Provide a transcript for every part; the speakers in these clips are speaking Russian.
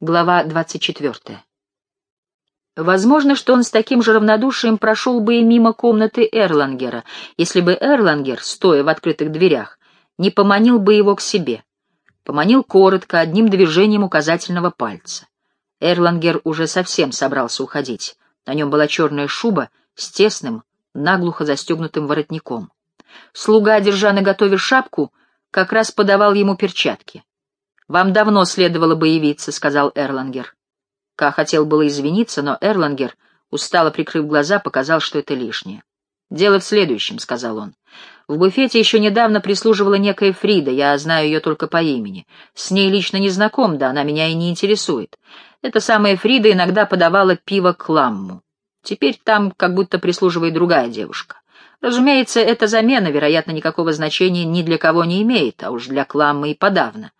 Глава 24. Возможно, что он с таким же равнодушием прошел бы и мимо комнаты Эрлангера, если бы Эрлангер, стоя в открытых дверях, не поманил бы его к себе. Поманил коротко, одним движением указательного пальца. Эрлангер уже совсем собрался уходить. На нем была черная шуба с тесным, наглухо застегнутым воротником. Слуга, держа наготове шапку, как раз подавал ему перчатки. «Вам давно следовало бы явиться», — сказал Эрлангер. Ка хотел было извиниться, но Эрлангер, устало прикрыв глаза, показал, что это лишнее. «Дело в следующем», — сказал он. «В буфете еще недавно прислуживала некая Фрида, я знаю ее только по имени. С ней лично не знаком, да она меня и не интересует. Эта самая Фрида иногда подавала пиво Кламму. Теперь там как будто прислуживает другая девушка. Разумеется, эта замена, вероятно, никакого значения ни для кого не имеет, а уж для Кламмы и подавно.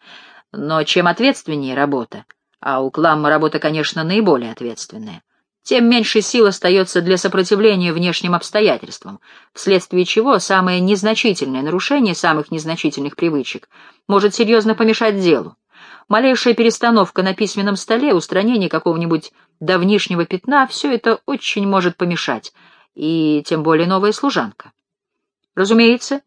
Но чем ответственнее работа, а у Кламма работа, конечно, наиболее ответственная, тем меньше сил остается для сопротивления внешним обстоятельствам, вследствие чего самое незначительное нарушение самых незначительных привычек может серьезно помешать делу. Малейшая перестановка на письменном столе, устранение какого-нибудь давнишнего пятна — все это очень может помешать, и тем более новая служанка. Разумеется,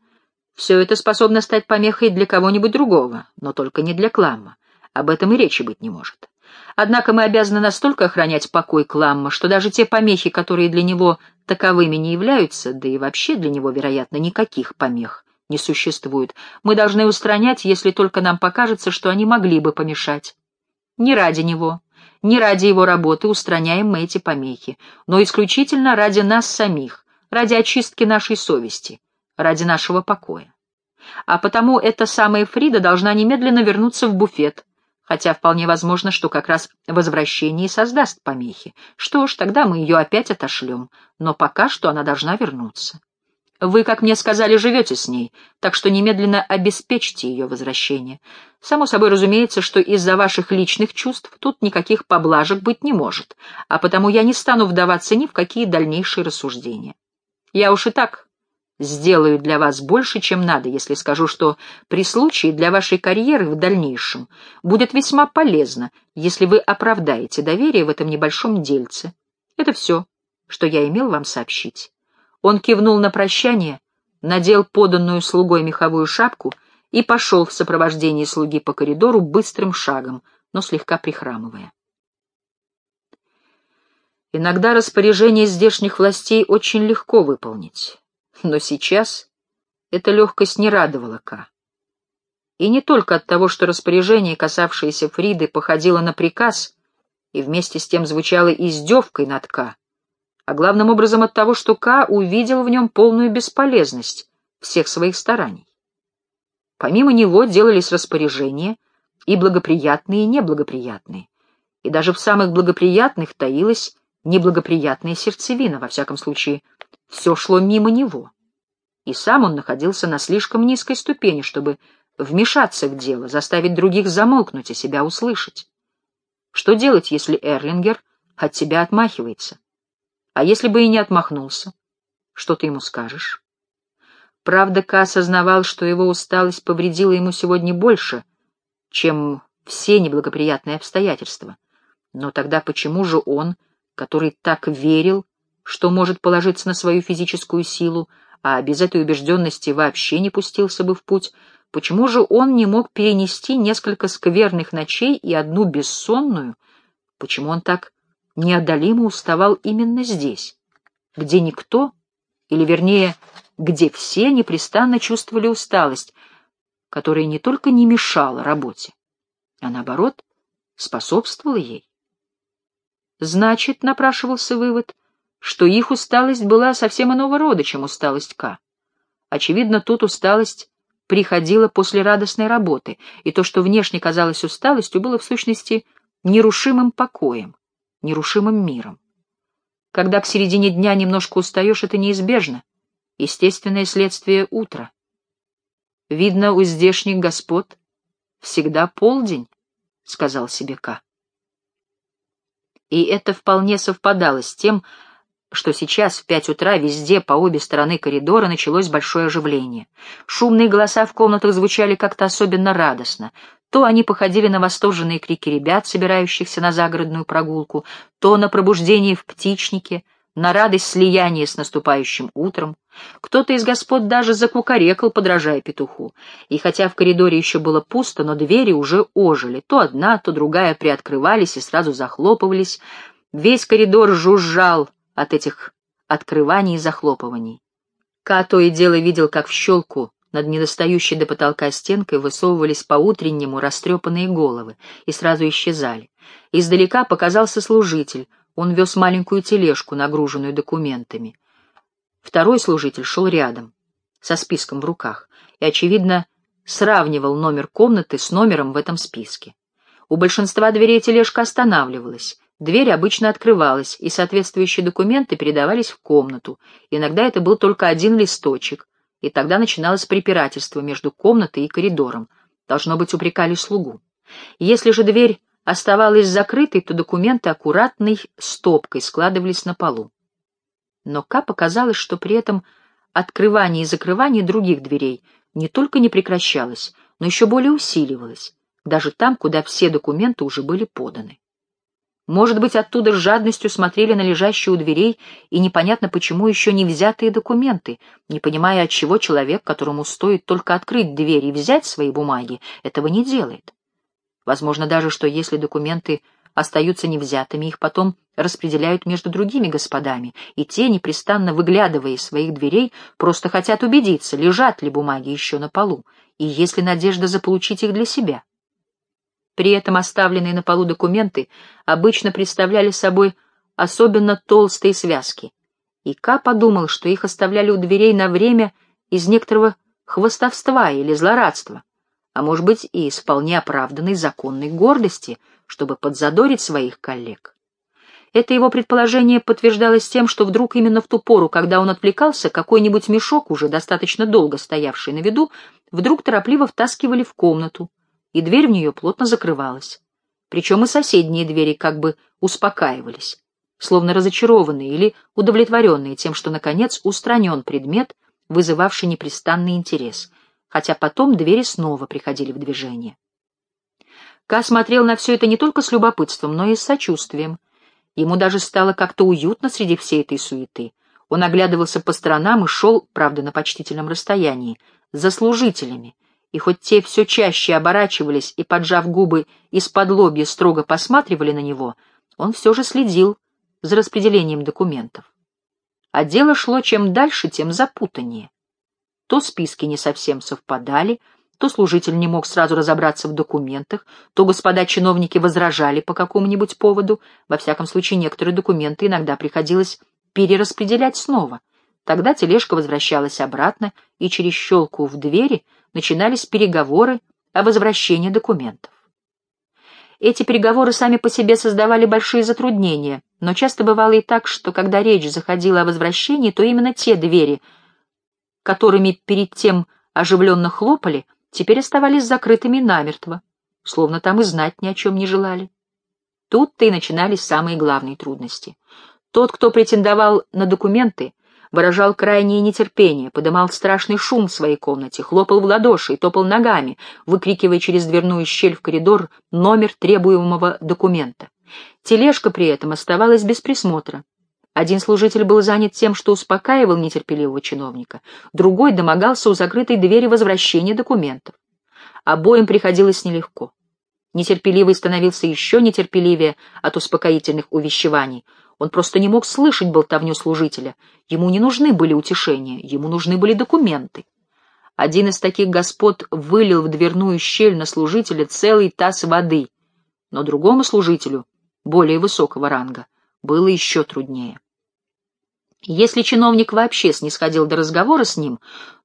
все это способно стать помехой для кого-нибудь другого, но только не для Кламма. Об этом и речи быть не может. Однако мы обязаны настолько охранять покой Кламма, что даже те помехи, которые для него таковыми не являются, да и вообще для него, вероятно, никаких помех не существует, мы должны устранять, если только нам покажется, что они могли бы помешать. Не ради него, не ради его работы устраняем мы эти помехи, но исключительно ради нас самих, ради очистки нашей совести, ради нашего покоя. А потому эта самая Фрида должна немедленно вернуться в буфет, хотя вполне возможно, что как раз возвращение создаст помехи. Что ж, тогда мы ее опять отошлем, но пока что она должна вернуться. Вы, как мне сказали, живете с ней, так что немедленно обеспечьте ее возвращение. Само собой разумеется, что из-за ваших личных чувств тут никаких поблажек быть не может, а потому я не стану вдаваться ни в какие дальнейшие рассуждения. Я уж и так сделаю для вас больше, чем надо, если скажу, что при случае для вашей карьеры в дальнейшем будет весьма полезно, если вы оправдаете доверие в этом небольшом дельце. Это все, что я имел вам сообщить. Он кивнул на прощание, надел поданную слугой меховую шапку и пошел в сопровождении слуги по коридору быстрым шагом, но слегка прихрамывая. Иногда распоряжение здешних властей очень легко выполнить. Но сейчас эта легкость не радовала Ка. И не только от того, что распоряжение, касавшееся Фриды, походило на приказ и вместе с тем звучало издевкой над Ка, а главным образом от того, что Ка увидел в нем полную бесполезность всех своих стараний. Помимо него делались распоряжения и благоприятные, и неблагоприятные, и даже в самых благоприятных таилась неблагоприятная сердцевина, во всяком случае, все шло мимо него. И сам он находился на слишком низкой ступени, чтобы вмешаться в дело, заставить других замолкнуть и себя услышать. Что делать, если Эрлингер от тебя отмахивается? А если бы и не отмахнулся? Что ты ему скажешь? Правда, Ка осознавал, что его усталость повредила ему сегодня больше, чем все неблагоприятные обстоятельства. Но тогда почему же он, который так верил, что может положиться на свою физическую силу, а без этой убежденности вообще не пустился бы в путь, почему же он не мог перенести несколько скверных ночей и одну бессонную? Почему он так неодолимо уставал именно здесь, где никто, или вернее, где все непрестанно чувствовали усталость, которая не только не мешала работе, а наоборот способствовала ей? Значит, напрашивался вывод, что их усталость была совсем иного рода, чем усталость К. Очевидно, тут усталость приходила после радостной работы, и то, что внешне казалось усталостью, было в сущности нерушимым покоем, нерушимым миром. Когда к середине дня немножко устаешь, это неизбежно, естественное следствие утра. Видно, у здешних господ всегда полдень, — сказал себе Ка. И это вполне совпадало с тем, что сейчас в пять утра везде по обе стороны коридора началось большое оживление. Шумные голоса в комнатах звучали как-то особенно радостно. То они походили на восторженные крики ребят, собирающихся на загородную прогулку, то на пробуждение в птичнике, на радость слияния с наступающим утром. Кто-то из господ даже закукарекал, подражая петуху. И хотя в коридоре еще было пусто, но двери уже ожили. То одна, то другая приоткрывались и сразу захлопывались. Весь коридор жужжал от этих открываний и захлопываний. Ка то и дело видел, как в щелку над недостающей до потолка стенкой высовывались по-утреннему растрепанные головы и сразу исчезали. Издалека показался служитель, он вез маленькую тележку, нагруженную документами. Второй служитель шел рядом, со списком в руках, и, очевидно, сравнивал номер комнаты с номером в этом списке. У большинства дверей тележка останавливалась, дверь обычно открывалась, и соответствующие документы передавались в комнату. Иногда это был только один листочек, и тогда начиналось препирательство между комнатой и коридором. Должно быть, упрекали слугу. Если же дверь оставалась закрытой, то документы аккуратной стопкой складывались на полу. Но Ка показалось, что при этом открывание и закрывание других дверей не только не прекращалось, но еще более усиливалось, даже там, куда все документы уже были поданы. Может быть, оттуда с жадностью смотрели на лежащие у дверей и непонятно почему еще не взятые документы, не понимая, отчего человек, которому стоит только открыть дверь и взять свои бумаги, этого не делает. Возможно даже, что если документы остаются невзятыми, их потом распределяют между другими господами, и те, непрестанно выглядывая из своих дверей, просто хотят убедиться, лежат ли бумаги еще на полу, и есть ли надежда заполучить их для себя. При этом оставленные на полу документы обычно представляли собой особенно толстые связки, и Ка подумал, что их оставляли у дверей на время из некоторого хвостовства или злорадства, а может быть и из вполне оправданной законной гордости, чтобы подзадорить своих коллег. Это его предположение подтверждалось тем, что вдруг именно в ту пору, когда он отвлекался, какой-нибудь мешок, уже достаточно долго стоявший на виду, вдруг торопливо втаскивали в комнату, и дверь в нее плотно закрывалась. Причем и соседние двери как бы успокаивались, словно разочарованные или удовлетворенные тем, что, наконец, устранен предмет, вызывавший непрестанный интерес, хотя потом двери снова приходили в движение. Ка смотрел на все это не только с любопытством, но и с сочувствием. Ему даже стало как-то уютно среди всей этой суеты. Он оглядывался по сторонам и шел, правда, на почтительном расстоянии, за служителями, и хоть те все чаще оборачивались и, поджав губы, из-под лобья строго посматривали на него, он все же следил за распределением документов. А дело шло чем дальше, тем запутаннее. То списки не совсем совпадали, то служитель не мог сразу разобраться в документах, то господа чиновники возражали по какому-нибудь поводу, во всяком случае некоторые документы иногда приходилось перераспределять снова. Тогда тележка возвращалась обратно, и через щелку в двери — начинались переговоры о возвращении документов. Эти переговоры сами по себе создавали большие затруднения, но часто бывало и так, что когда речь заходила о возвращении, то именно те двери, которыми перед тем оживленно хлопали, теперь оставались закрытыми намертво, словно там и знать ни о чем не желали. Тут-то и начинались самые главные трудности. Тот, кто претендовал на документы, выражал крайнее нетерпение, подымал страшный шум в своей комнате, хлопал в ладоши и топал ногами, выкрикивая через дверную щель в коридор номер требуемого документа. Тележка при этом оставалась без присмотра. Один служитель был занят тем, что успокаивал нетерпеливого чиновника, другой домогался у закрытой двери возвращения документов. Обоим приходилось нелегко. Нетерпеливый становился еще нетерпеливее от успокоительных увещеваний — он просто не мог слышать болтовню служителя. Ему не нужны были утешения, ему нужны были документы. Один из таких господ вылил в дверную щель на служителя целый таз воды, но другому служителю, более высокого ранга, было еще труднее. Если чиновник вообще снисходил до разговора с ним,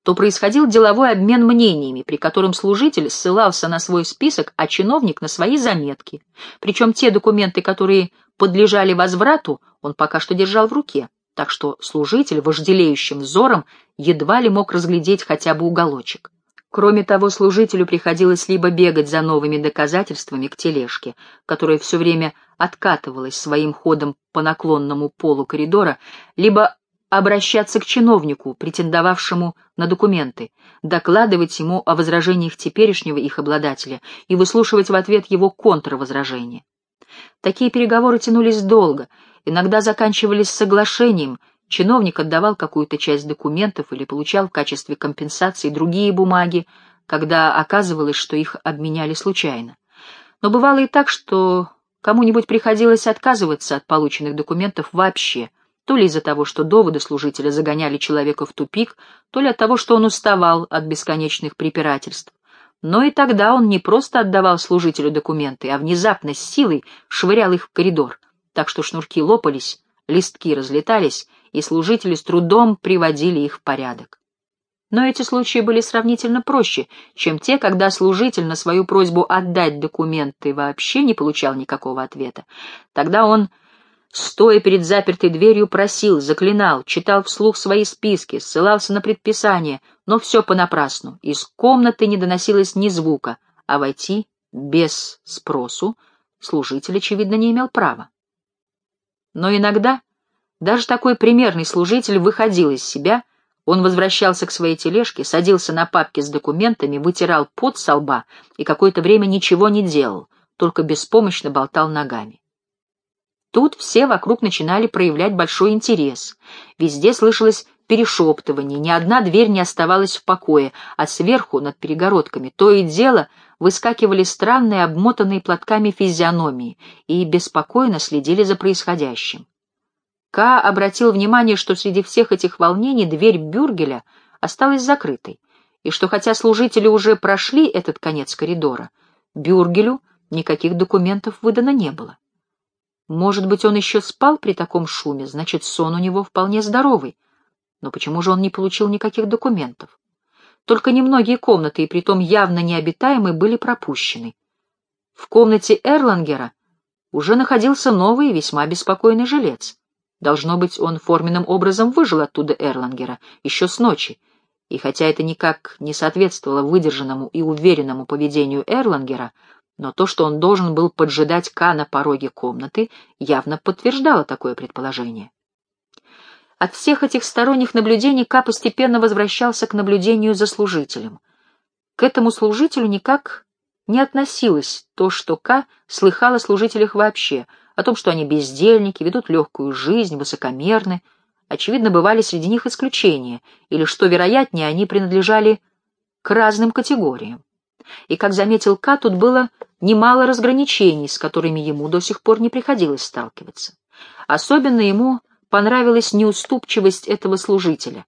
то происходил деловой обмен мнениями, при котором служитель ссылался на свой список, а чиновник — на свои заметки. Причем те документы, которые подлежали возврату, он пока что держал в руке, так что служитель вожделеющим взором едва ли мог разглядеть хотя бы уголочек. Кроме того, служителю приходилось либо бегать за новыми доказательствами к тележке, которая все время откатывалась своим ходом по наклонному полу коридора, либо обращаться к чиновнику, претендовавшему на документы, докладывать ему о возражениях теперешнего их обладателя и выслушивать в ответ его контрвозражения. Такие переговоры тянулись долго, иногда заканчивались соглашением, чиновник отдавал какую-то часть документов или получал в качестве компенсации другие бумаги, когда оказывалось, что их обменяли случайно. Но бывало и так, что кому-нибудь приходилось отказываться от полученных документов вообще, то ли из-за того, что доводы служителя загоняли человека в тупик, то ли от того, что он уставал от бесконечных препирательств. Но и тогда он не просто отдавал служителю документы, а внезапно с силой швырял их в коридор, так что шнурки лопались, листки разлетались, и служители с трудом приводили их в порядок. Но эти случаи были сравнительно проще, чем те, когда служитель на свою просьбу отдать документы вообще не получал никакого ответа. Тогда он, стоя перед запертой дверью, просил, заклинал, читал вслух свои списки, ссылался на предписания, но все понапрасну. Из комнаты не доносилось ни звука, а войти без спросу служитель, очевидно, не имел права. Но иногда даже такой примерный служитель выходил из себя — он возвращался к своей тележке, садился на папки с документами, вытирал пот со лба и какое-то время ничего не делал, только беспомощно болтал ногами. Тут все вокруг начинали проявлять большой интерес. Везде слышалось перешептывание, ни одна дверь не оставалась в покое, а сверху, над перегородками, то и дело выскакивали странные обмотанные платками физиономии и беспокойно следили за происходящим. Ка обратил внимание, что среди всех этих волнений дверь бюргеля осталась закрытой, и что хотя служители уже прошли этот конец коридора, бюргелю никаких документов выдано не было. Может быть, он еще спал при таком шуме, значит, сон у него вполне здоровый. Но почему же он не получил никаких документов? Только немногие комнаты, и притом явно необитаемые, были пропущены. В комнате Эрлангера уже находился новый и весьма беспокойный жилец. Должно быть, он форменным образом выжил оттуда Эрлангера еще с ночи, и хотя это никак не соответствовало выдержанному и уверенному поведению Эрлангера, но то, что он должен был поджидать Ка на пороге комнаты, явно подтверждало такое предположение. От всех этих сторонних наблюдений Ка постепенно возвращался к наблюдению за служителем. К этому служителю никак не относилось то, что Ка слыхал о служителях вообще — о том, что они бездельники, ведут легкую жизнь, высокомерны. Очевидно, бывали среди них исключения, или, что вероятнее, они принадлежали к разным категориям. И, как заметил Ка, тут было немало разграничений, с которыми ему до сих пор не приходилось сталкиваться. Особенно ему понравилась неуступчивость этого служителя.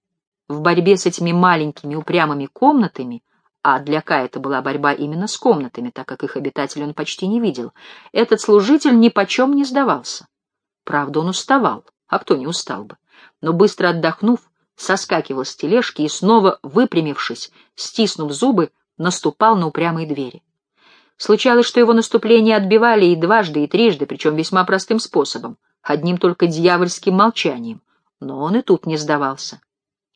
В борьбе с этими маленькими упрямыми комнатами а для Ка это была борьба именно с комнатами, так как их обитателей он почти не видел, этот служитель ни почем не сдавался. Правда, он уставал, а кто не устал бы, но быстро отдохнув, соскакивал с тележки и снова, выпрямившись, стиснув зубы, наступал на упрямые двери. Случалось, что его наступления отбивали и дважды, и трижды, причем весьма простым способом, одним только дьявольским молчанием, но он и тут не сдавался.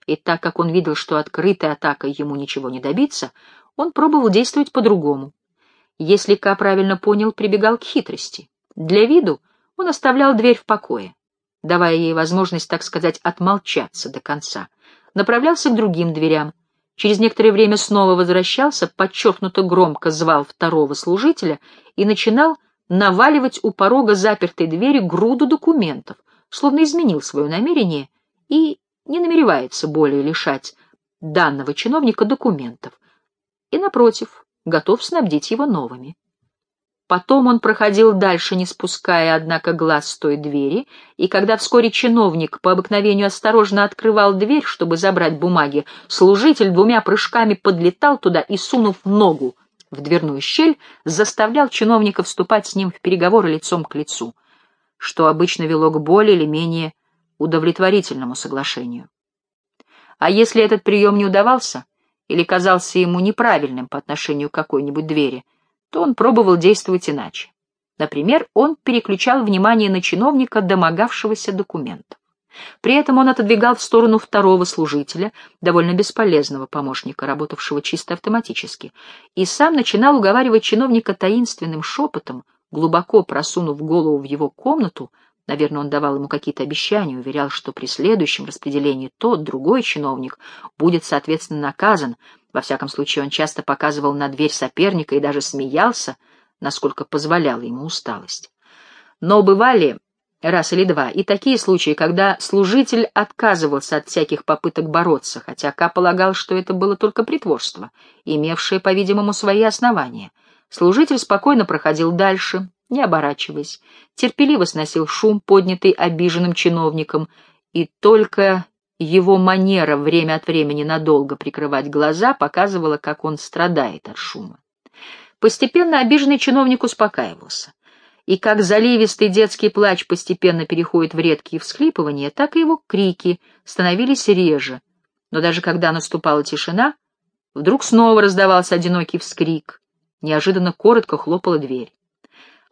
И так как он видел, что открытой атакой ему ничего не добиться, он пробовал действовать по-другому. Если Ка правильно понял, прибегал к хитрости. Для виду он оставлял дверь в покое, давая ей возможность, так сказать, отмолчаться до конца. Направлялся к другим дверям. Через некоторое время снова возвращался, подчеркнуто громко звал второго служителя и начинал наваливать у порога запертой двери груду документов, словно изменил свое намерение и не намеревается более лишать данного чиновника документов и, напротив, готов снабдить его новыми. Потом он проходил дальше, не спуская, однако, глаз с той двери, и когда вскоре чиновник по обыкновению осторожно открывал дверь, чтобы забрать бумаги, служитель двумя прыжками подлетал туда и, сунув ногу в дверную щель, заставлял чиновника вступать с ним в переговоры лицом к лицу, что обычно вело к более или менее удовлетворительному соглашению. А если этот прием не удавался или казался ему неправильным по отношению к какой-нибудь двери, то он пробовал действовать иначе. Например, он переключал внимание на чиновника, домогавшегося документов. При этом он отодвигал в сторону второго служителя, довольно бесполезного помощника, работавшего чисто автоматически, и сам начинал уговаривать чиновника таинственным шепотом, глубоко просунув голову в его комнату, Наверное, он давал ему какие-то обещания, уверял, что при следующем распределении тот, другой чиновник, будет, соответственно, наказан. Во всяком случае, он часто показывал на дверь соперника и даже смеялся, насколько позволяла ему усталость. Но бывали раз или два и такие случаи, когда служитель отказывался от всяких попыток бороться, хотя Ка полагал, что это было только притворство, имевшее, по-видимому, свои основания. Служитель спокойно проходил дальше, не оборачиваясь, терпеливо сносил шум, поднятый обиженным чиновником, и только его манера время от времени надолго прикрывать глаза показывала, как он страдает от шума. Постепенно обиженный чиновник успокаивался. И как заливистый детский плач постепенно переходит в редкие всхлипывания, так и его крики становились реже. Но даже когда наступала тишина, вдруг снова раздавался одинокий вскрик. Неожиданно коротко хлопала дверь.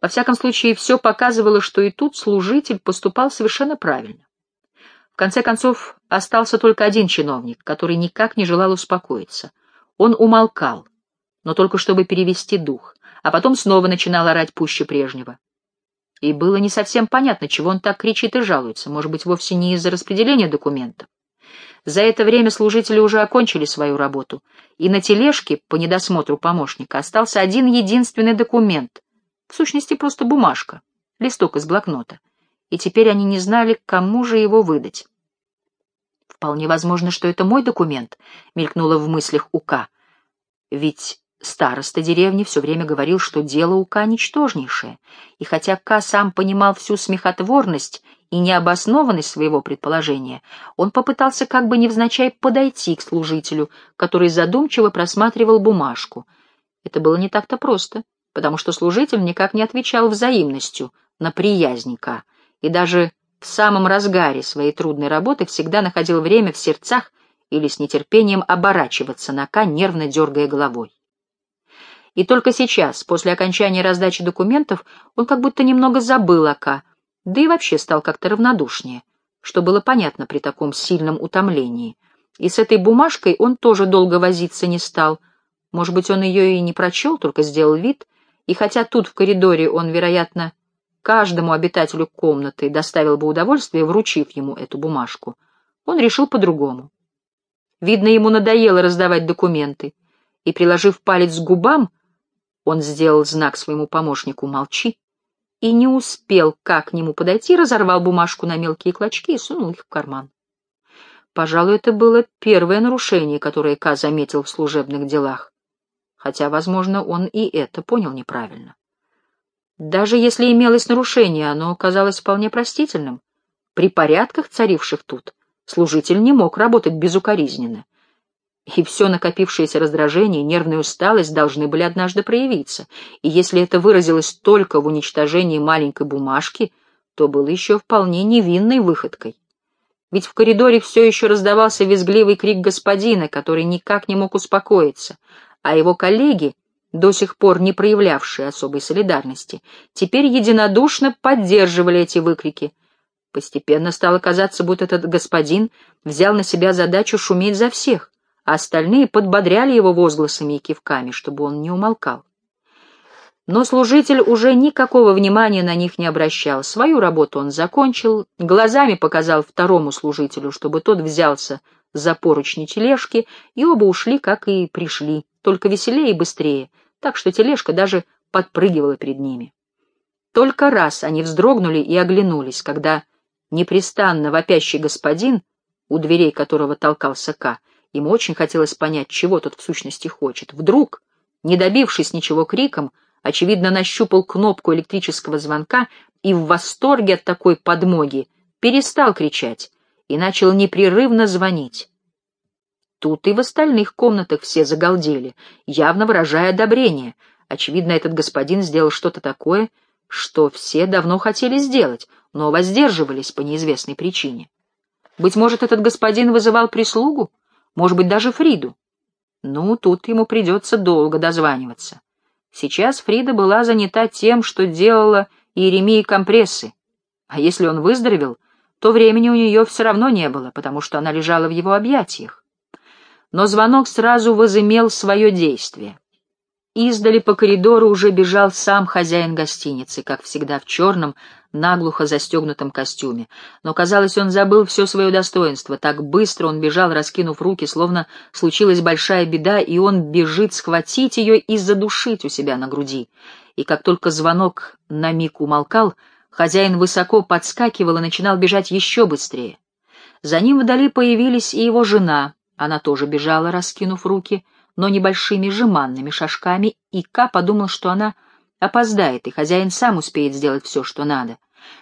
Во всяком случае, все показывало, что и тут служитель поступал совершенно правильно. В конце концов, остался только один чиновник, который никак не желал успокоиться. Он умолкал, но только чтобы перевести дух, а потом снова начинал орать пуще прежнего. И было не совсем понятно, чего он так кричит и жалуется, может быть, вовсе не из-за распределения документов. За это время служители уже окончили свою работу, и на тележке, по недосмотру помощника, остался один единственный документ, в сущности, просто бумажка, листок из блокнота. И теперь они не знали, кому же его выдать. «Вполне возможно, что это мой документ», — мелькнуло в мыслях Ука. «Ведь староста деревни все время говорил, что дело Ука ничтожнейшее, и хотя Ка сам понимал всю смехотворность и необоснованность своего предположения, он попытался как бы невзначай подойти к служителю, который задумчиво просматривал бумажку. Это было не так-то просто потому что служитель никак не отвечал взаимностью на приязника и даже в самом разгаре своей трудной работы всегда находил время в сердцах или с нетерпением оборачиваться на Ка, нервно дергая головой. И только сейчас, после окончания раздачи документов, он как будто немного забыл о Ка, да и вообще стал как-то равнодушнее, что было понятно при таком сильном утомлении. И с этой бумажкой он тоже долго возиться не стал. Может быть, он ее и не прочел, только сделал вид, и хотя тут в коридоре он, вероятно, каждому обитателю комнаты доставил бы удовольствие, вручив ему эту бумажку, он решил по-другому. Видно, ему надоело раздавать документы, и, приложив палец к губам, он сделал знак своему помощнику «молчи», и не успел как к нему подойти, разорвал бумажку на мелкие клочки и сунул их в карман. Пожалуй, это было первое нарушение, которое Ка заметил в служебных делах хотя, возможно, он и это понял неправильно. Даже если имелось нарушение, оно казалось вполне простительным. При порядках, царивших тут, служитель не мог работать безукоризненно. И все накопившееся раздражение, нервная усталость должны были однажды проявиться, и если это выразилось только в уничтожении маленькой бумажки, то было еще вполне невинной выходкой. Ведь в коридоре все еще раздавался визгливый крик господина, который никак не мог успокоиться, а его коллеги, до сих пор не проявлявшие особой солидарности, теперь единодушно поддерживали эти выкрики. Постепенно стало казаться, будто этот господин взял на себя задачу шуметь за всех, а остальные подбодряли его возгласами и кивками, чтобы он не умолкал. Но служитель уже никакого внимания на них не обращал. Свою работу он закончил, глазами показал второму служителю, чтобы тот взялся за поручни тележки, и оба ушли, как и пришли, только веселее и быстрее, так что тележка даже подпрыгивала перед ними. Только раз они вздрогнули и оглянулись, когда непрестанно вопящий господин, у дверей которого толкался Ка, ему очень хотелось понять, чего тот в сущности хочет, вдруг, не добившись ничего криком, очевидно, нащупал кнопку электрического звонка и в восторге от такой подмоги перестал кричать и начал непрерывно звонить. Тут и в остальных комнатах все загалдели, явно выражая одобрение. Очевидно, этот господин сделал что-то такое, что все давно хотели сделать, но воздерживались по неизвестной причине. Быть может, этот господин вызывал прислугу, может быть, даже Фриду. Ну, тут ему придется долго дозваниваться. Сейчас Фрида была занята тем, что делала Иеремии компрессы, а если он выздоровел — то времени у нее все равно не было, потому что она лежала в его объятиях. Но звонок сразу возымел свое действие. Издали по коридору уже бежал сам хозяин гостиницы, как всегда в черном, наглухо застегнутом костюме. Но, казалось, он забыл все свое достоинство. Так быстро он бежал, раскинув руки, словно случилась большая беда, и он бежит схватить ее и задушить у себя на груди. И как только звонок на миг умолкал, хозяин высоко подскакивал и начинал бежать еще быстрее. За ним вдали появились и его жена. Она тоже бежала, раскинув руки — но небольшими жеманными шажками, и Ка подумал, что она опоздает, и хозяин сам успеет сделать все, что надо.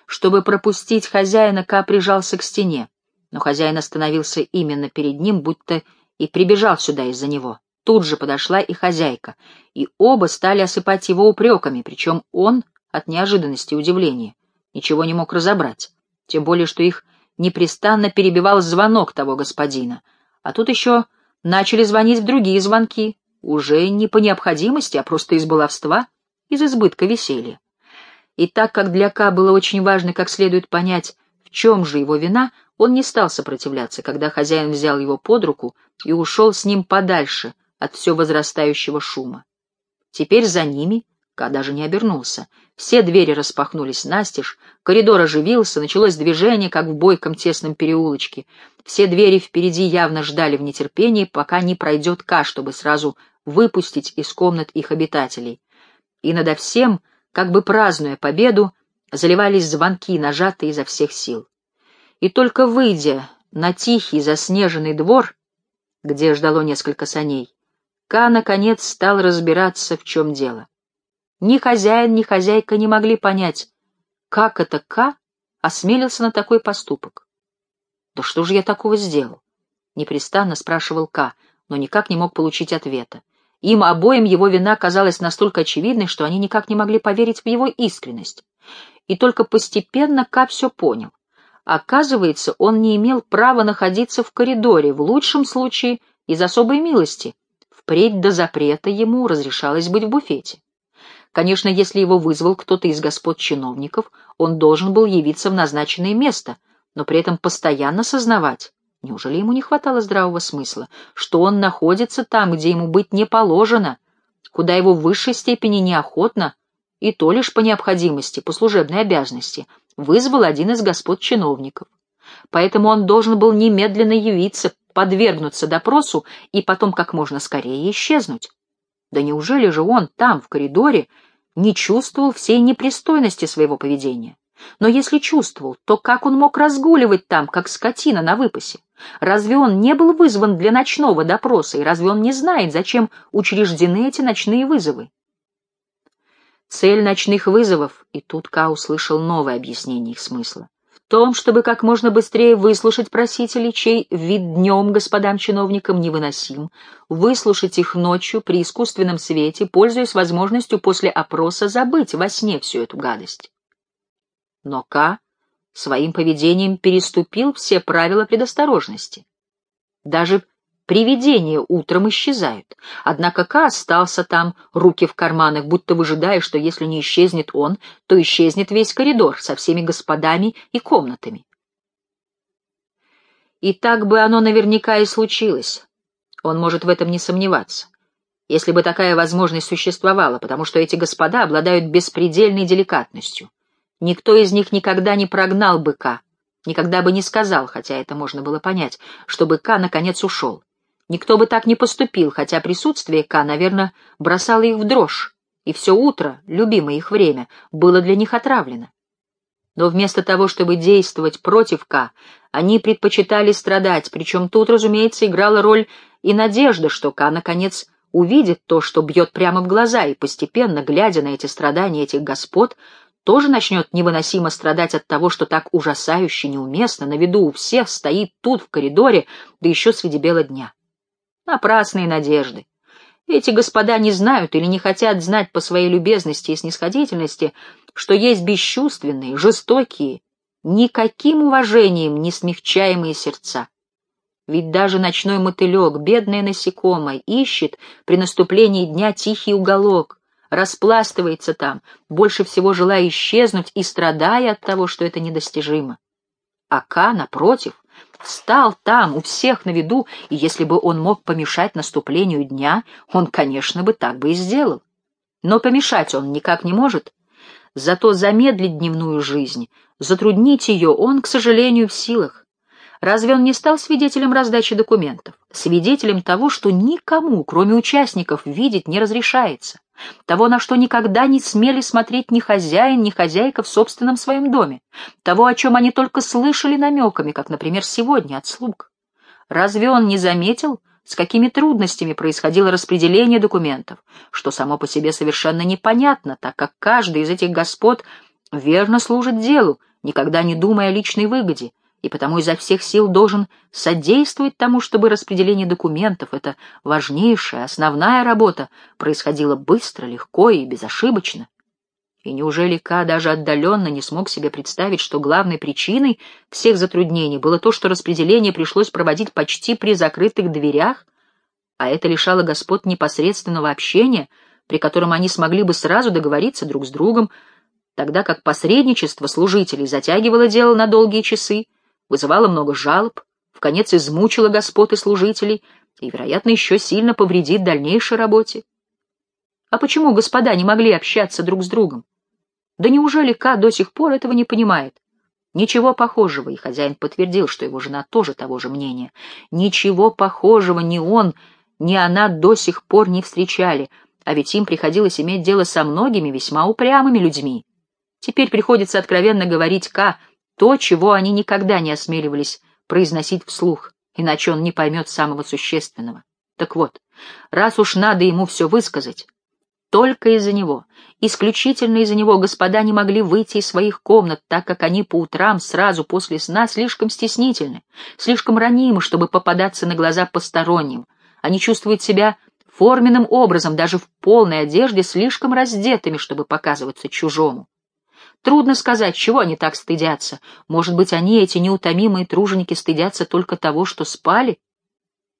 Чтобы пропустить хозяина, Ка прижался к стене, но хозяин остановился именно перед ним, будто и прибежал сюда из-за него. Тут же подошла и хозяйка, и оба стали осыпать его упреками, причем он, от неожиданности и удивления, ничего не мог разобрать, тем более, что их непрестанно перебивал звонок того господина, а тут еще начали звонить в другие звонки, уже не по необходимости, а просто из баловства, из избытка веселья. И так как для Ка было очень важно как следует понять, в чем же его вина, он не стал сопротивляться, когда хозяин взял его под руку и ушел с ним подальше от все возрастающего шума. Теперь за ними Ка даже не обернулся. Все двери распахнулись настежь, коридор оживился, началось движение, как в бойком тесном переулочке. Все двери впереди явно ждали в нетерпении, пока не пройдет Ка, чтобы сразу выпустить из комнат их обитателей. И надо всем, как бы празднуя победу, заливались звонки, нажатые изо всех сил. И только выйдя на тихий заснеженный двор, где ждало несколько саней, Ка, наконец, стал разбираться, в чем дело. Ни хозяин, ни хозяйка не могли понять, как это К осмелился на такой поступок. «Да что же я такого сделал?» — непрестанно спрашивал К, но никак не мог получить ответа. Им обоим его вина казалась настолько очевидной, что они никак не могли поверить в его искренность. И только постепенно К все понял. Оказывается, он не имел права находиться в коридоре, в лучшем случае из особой милости. Впредь до запрета ему разрешалось быть в буфете. Конечно, если его вызвал кто-то из господ чиновников, он должен был явиться в назначенное место, но при этом постоянно сознавать, неужели ему не хватало здравого смысла, что он находится там, где ему быть не положено, куда его в высшей степени неохотно, и то лишь по необходимости, по служебной обязанности, вызвал один из господ чиновников. Поэтому он должен был немедленно явиться, подвергнуться допросу и потом как можно скорее исчезнуть. Да неужели же он там, в коридоре, не чувствовал всей непристойности своего поведения? Но если чувствовал, то как он мог разгуливать там, как скотина на выпасе? Разве он не был вызван для ночного допроса, и разве он не знает, зачем учреждены эти ночные вызовы? Цель ночных вызовов, и тут Ка услышал новое объяснение их смысла том, чтобы как можно быстрее выслушать просителей, чей вид днем господам чиновникам невыносим, выслушать их ночью при искусственном свете, пользуясь возможностью после опроса забыть во сне всю эту гадость. Но К своим поведением переступил все правила предосторожности. Даже Привидения утром исчезают. Однако Ка остался там, руки в карманах, будто выжидая, что если не исчезнет он, то исчезнет весь коридор со всеми господами и комнатами. И так бы оно наверняка и случилось. Он может в этом не сомневаться. Если бы такая возможность существовала, потому что эти господа обладают беспредельной деликатностью. Никто из них никогда не прогнал бы Ка, никогда бы не сказал, хотя это можно было понять, чтобы Ка наконец ушел. Никто бы так не поступил, хотя присутствие К, наверное, бросало их в дрожь, и все утро, любимое их время, было для них отравлено. Но вместо того, чтобы действовать против К, они предпочитали страдать, причем тут, разумеется, играла роль и надежда, что К, наконец, увидит то, что бьет прямо в глаза, и постепенно, глядя на эти страдания этих господ, тоже начнет невыносимо страдать от того, что так ужасающе неуместно на виду у всех стоит тут, в коридоре, да еще среди бела дня. Напрасные надежды. Эти господа не знают или не хотят знать по своей любезности и снисходительности, что есть бесчувственные, жестокие, никаким уважением не смягчаемые сердца. Ведь даже ночной мотылек, бедное насекомое, ищет при наступлении дня тихий уголок, распластывается там, больше всего желая исчезнуть и страдая от того, что это недостижимо. А Ка, напротив, встал там, у всех на виду, и если бы он мог помешать наступлению дня, он, конечно, бы так бы и сделал. Но помешать он никак не может. Зато замедлить дневную жизнь, затруднить ее он, к сожалению, в силах. Разве он не стал свидетелем раздачи документов? Свидетелем того, что никому, кроме участников, видеть не разрешается. Того, на что никогда не смели смотреть ни хозяин, ни хозяйка в собственном своем доме. Того, о чем они только слышали намеками, как, например, сегодня от слуг. Разве он не заметил, с какими трудностями происходило распределение документов, что само по себе совершенно непонятно, так как каждый из этих господ верно служит делу, никогда не думая о личной выгоде, и потому изо всех сил должен содействовать тому, чтобы распределение документов, эта важнейшая, основная работа, происходила быстро, легко и безошибочно. И неужели Ка даже отдаленно не смог себе представить, что главной причиной всех затруднений было то, что распределение пришлось проводить почти при закрытых дверях, а это лишало господ непосредственного общения, при котором они смогли бы сразу договориться друг с другом, тогда как посредничество служителей затягивало дело на долгие часы, вызывало много жалоб, в конец измучило господ и служителей и, вероятно, еще сильно повредит дальнейшей работе. А почему господа не могли общаться друг с другом? Да неужели Ка до сих пор этого не понимает? Ничего похожего, и хозяин подтвердил, что его жена тоже того же мнения. Ничего похожего ни он, ни она до сих пор не встречали, а ведь им приходилось иметь дело со многими весьма упрямыми людьми. Теперь приходится откровенно говорить Ка, то, чего они никогда не осмеливались произносить вслух, иначе он не поймет самого существенного. Так вот, раз уж надо ему все высказать, только из-за него, исключительно из-за него господа не могли выйти из своих комнат, так как они по утрам сразу после сна слишком стеснительны, слишком ранимы, чтобы попадаться на глаза посторонним. Они чувствуют себя форменным образом, даже в полной одежде, слишком раздетыми, чтобы показываться чужому. Трудно сказать, чего они так стыдятся. Может быть, они, эти неутомимые труженики, стыдятся только того, что спали?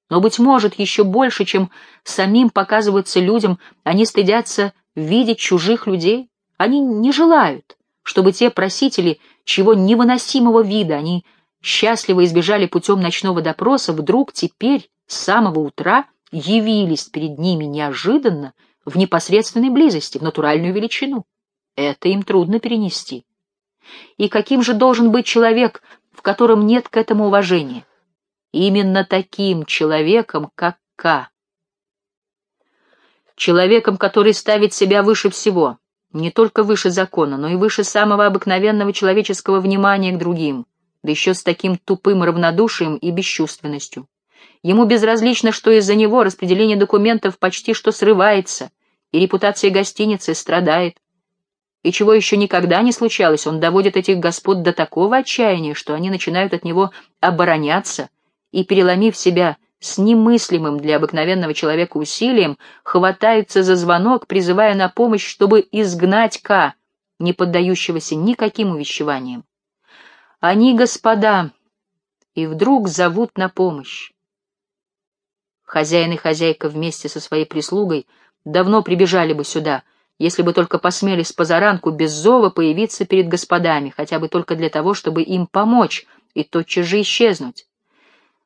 Но, быть может, еще больше, чем самим показываться людям, они стыдятся видеть чужих людей. Они не желают, чтобы те просители, чего невыносимого вида они счастливо избежали путем ночного допроса, вдруг теперь, с самого утра, явились перед ними неожиданно, в непосредственной близости, в натуральную величину. Это им трудно перенести. И каким же должен быть человек, в котором нет к этому уважения? Именно таким человеком, как К. Человеком, который ставит себя выше всего, не только выше закона, но и выше самого обыкновенного человеческого внимания к другим, да еще с таким тупым равнодушием и бесчувственностью. Ему безразлично, что из-за него распределение документов почти что срывается, и репутация гостиницы страдает, и чего еще никогда не случалось, он доводит этих господ до такого отчаяния, что они начинают от него обороняться и, переломив себя с немыслимым для обыкновенного человека усилием, хватаются за звонок, призывая на помощь, чтобы изгнать К, не поддающегося никаким увещеваниям. Они, господа, и вдруг зовут на помощь. Хозяин и хозяйка вместе со своей прислугой давно прибежали бы сюда — если бы только посмели с позаранку без зова появиться перед господами, хотя бы только для того, чтобы им помочь и тотчас же исчезнуть.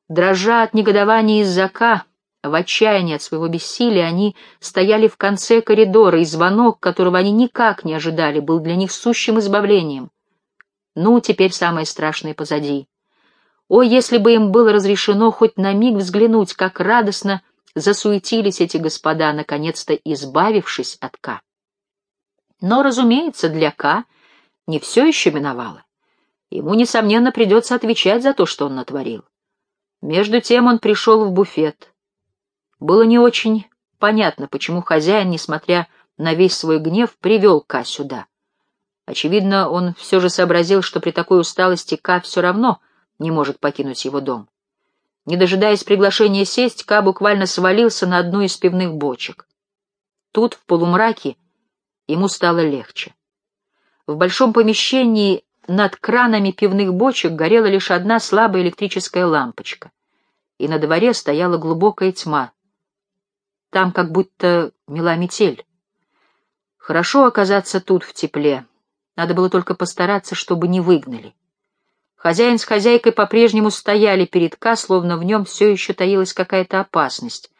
Дрожа от негодования из-за Ка, в отчаянии от своего бессилия, они стояли в конце коридора, и звонок, которого они никак не ожидали, был для них сущим избавлением. Ну, теперь самое страшное позади. О, если бы им было разрешено хоть на миг взглянуть, как радостно засуетились эти господа, наконец-то избавившись от Ка. Но, разумеется, для К не все еще миновало. Ему, несомненно, придется отвечать за то, что он натворил. Между тем он пришел в буфет. Было не очень понятно, почему хозяин, несмотря на весь свой гнев, привел Ка сюда. Очевидно, он все же сообразил, что при такой усталости Ка все равно не может покинуть его дом. Не дожидаясь приглашения сесть, Ка буквально свалился на одну из пивных бочек. Тут, в полумраке, Ему стало легче. В большом помещении над кранами пивных бочек горела лишь одна слабая электрическая лампочка, и на дворе стояла глубокая тьма. Там как будто мела метель. Хорошо оказаться тут в тепле. Надо было только постараться, чтобы не выгнали. Хозяин с хозяйкой по-прежнему стояли перед Ка, словно в нем все еще таилась какая-то опасность,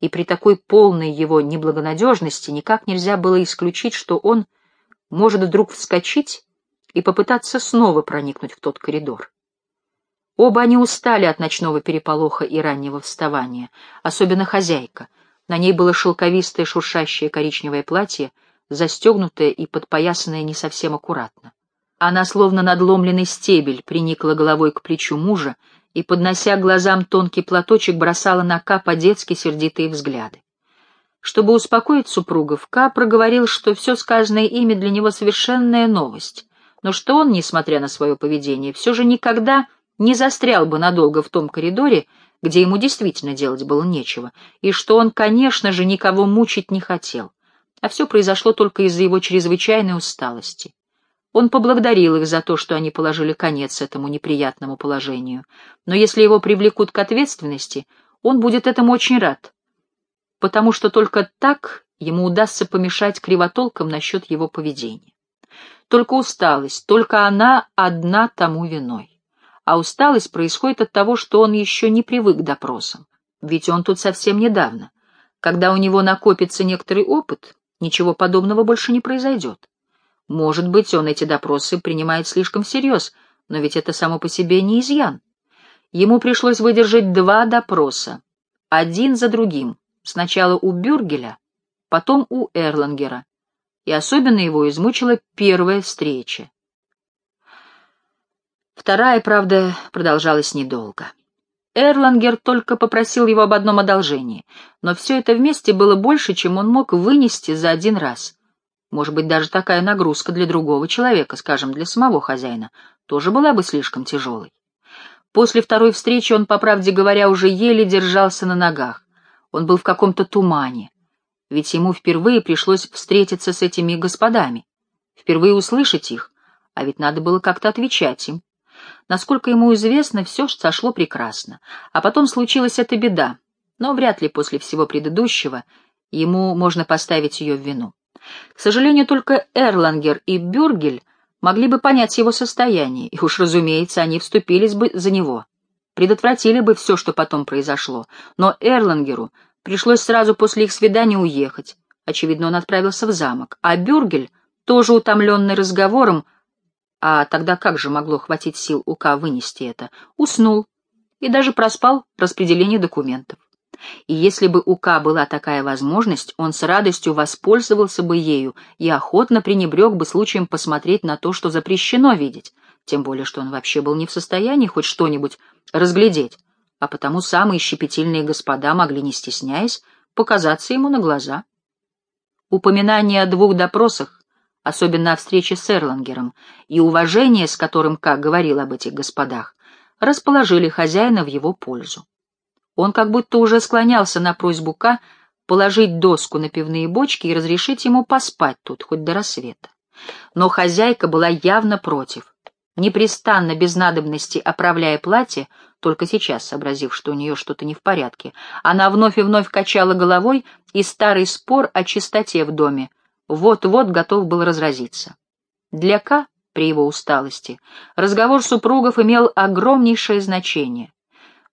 и при такой полной его неблагонадежности никак нельзя было исключить, что он может вдруг вскочить и попытаться снова проникнуть в тот коридор. Оба они устали от ночного переполоха и раннего вставания, особенно хозяйка. На ней было шелковистое шуршащее коричневое платье, застегнутое и подпоясанное не совсем аккуратно. Она, словно надломленный стебель, приникла головой к плечу мужа и, поднося глазам тонкий платочек, бросала на Ка по-детски сердитые взгляды. Чтобы успокоить супругов, Ка проговорил, что все сказанное ими для него совершенная новость, но что он, несмотря на свое поведение, все же никогда не застрял бы надолго в том коридоре, где ему действительно делать было нечего, и что он, конечно же, никого мучить не хотел, а все произошло только из-за его чрезвычайной усталости. Он поблагодарил их за то, что они положили конец этому неприятному положению. Но если его привлекут к ответственности, он будет этому очень рад, потому что только так ему удастся помешать кривотолкам насчет его поведения. Только усталость, только она одна тому виной. А усталость происходит от того, что он еще не привык к допросам. Ведь он тут совсем недавно. Когда у него накопится некоторый опыт, ничего подобного больше не произойдет. Может быть, он эти допросы принимает слишком всерьез, но ведь это само по себе не изъян. Ему пришлось выдержать два допроса, один за другим, сначала у Бюргеля, потом у Эрлангера, и особенно его измучила первая встреча. Вторая, правда, продолжалась недолго. Эрлангер только попросил его об одном одолжении, но все это вместе было больше, чем он мог вынести за один раз — может быть, даже такая нагрузка для другого человека, скажем, для самого хозяина, тоже была бы слишком тяжелой. После второй встречи он, по правде говоря, уже еле держался на ногах. Он был в каком-то тумане. Ведь ему впервые пришлось встретиться с этими господами, впервые услышать их, а ведь надо было как-то отвечать им. Насколько ему известно, все сошло прекрасно. А потом случилась эта беда, но вряд ли после всего предыдущего ему можно поставить ее в вину. К сожалению, только Эрлангер и Бюргель могли бы понять его состояние, и уж, разумеется, они вступились бы за него, предотвратили бы все, что потом произошло. Но Эрлангеру пришлось сразу после их свидания уехать. Очевидно, он отправился в замок, а Бюргель, тоже утомленный разговором, а тогда как же могло хватить сил у Ка вынести это, уснул и даже проспал распределение документов и если бы у К была такая возможность, он с радостью воспользовался бы ею и охотно пренебрег бы случаем посмотреть на то, что запрещено видеть, тем более что он вообще был не в состоянии хоть что-нибудь разглядеть, а потому самые щепетильные господа могли, не стесняясь, показаться ему на глаза. Упоминание о двух допросах, особенно о встрече с Эрлангером, и уважение, с которым Как говорил об этих господах, расположили хозяина в его пользу. Он как будто уже склонялся на просьбу Ка положить доску на пивные бочки и разрешить ему поспать тут хоть до рассвета. Но хозяйка была явно против. Непрестанно, без надобности, оправляя платье, только сейчас, сообразив, что у нее что-то не в порядке, она вновь и вновь качала головой, и старый спор о чистоте в доме вот-вот готов был разразиться. Для Ка, при его усталости, разговор супругов имел огромнейшее значение.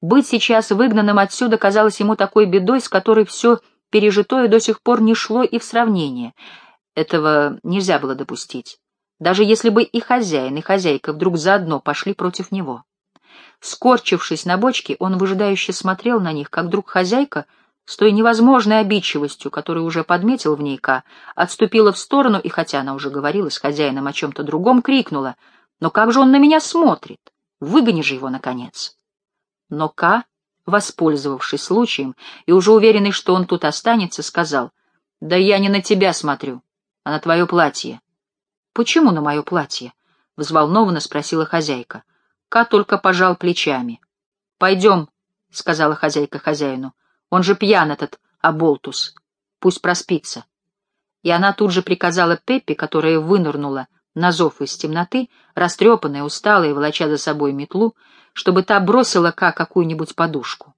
Быть сейчас выгнанным отсюда казалось ему такой бедой, с которой все пережитое до сих пор не шло и в сравнение. Этого нельзя было допустить, даже если бы и хозяин, и хозяйка вдруг заодно пошли против него. Скорчившись на бочке, он выжидающе смотрел на них, как вдруг хозяйка, с той невозможной обидчивостью, которую уже подметил в ней Ка, отступила в сторону и, хотя она уже говорила с хозяином о чем-то другом, крикнула «Но как же он на меня смотрит? Выгони же его, наконец!» Но К, воспользовавшись случаем и уже уверенный, что он тут останется, сказал, «Да я не на тебя смотрю, а на твое платье». «Почему на мое платье?» — взволнованно спросила хозяйка. Ка только пожал плечами. «Пойдем», — сказала хозяйка хозяину. «Он же пьян, этот Аболтус. Пусть проспится». И она тут же приказала Пеппи, которая вынырнула на зов из темноты, растрепанная, усталая, волоча за собой метлу, чтобы та бросила Ка какую-нибудь подушку.